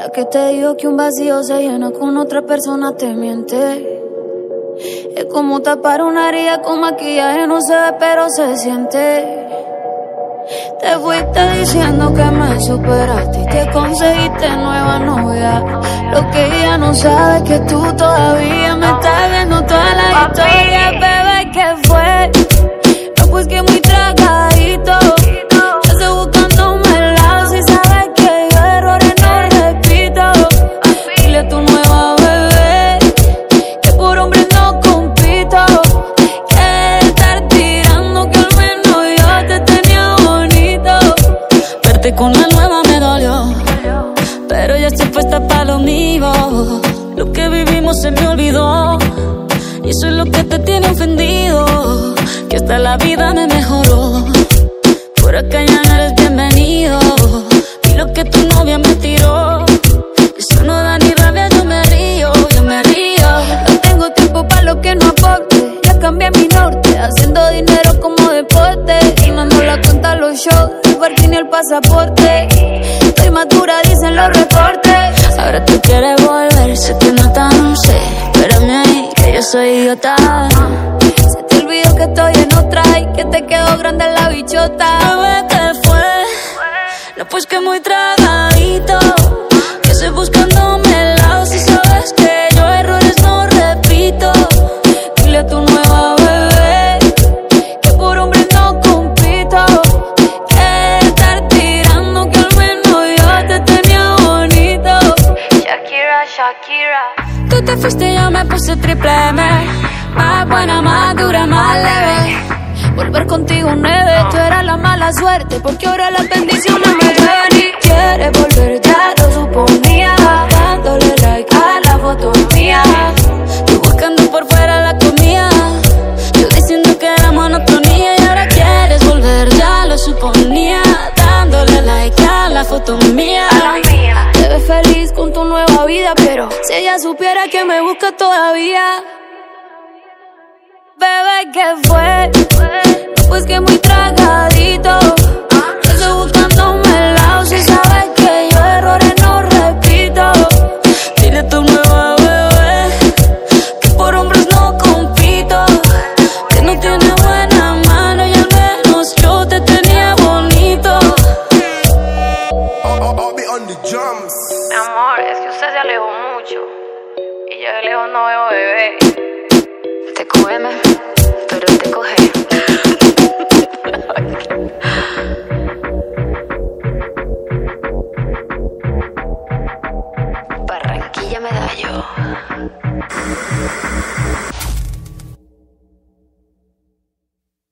La que te dijo que un vacío se llena con otra persona te miente. Es como tapar una herida con maquillaje, no se ve, pero se siente. Te fuiste diciendo que me superaste y que conseguiste nueva novia. Lo que ella no sabe es que tú todavía me estás viendo toda la historia, Con la nueva me dolió, pero ya estoy puesta para lo mío. Lo que vivimos se me olvidó, y eso es lo que te tiene ofendido. Que hasta la vida me mejoró. Por acá ya no eres bienvenido. Y lo que tu novia me tiró, eso no da ni rabia, yo me río, yo me río. No tengo tiempo para lo que no aporte. Ya cambié mi norte, haciendo dinero como deporte. Y mando la cuenta los shows, parking y el pasaporte. Estoy madura, dicen los reportes. Ahora tú quieres volver, sé que no tan sé. Espérame ahí, que yo soy idiota. Tú te fuiste yo me puse triple M. Más buena, más dura, más leve. Volver contigo nueve, tú eras la mala suerte Porque ahora las bendiciones me llueven y quieres volver, ya Pero si ella supiera que me busca todavía Bebé, ¿qué fue? Pues que muy tragadito amor, es que usted se alejó mucho. Y yo de lejos no veo bebé. Te come, pero te coge. Barranquilla Medallo.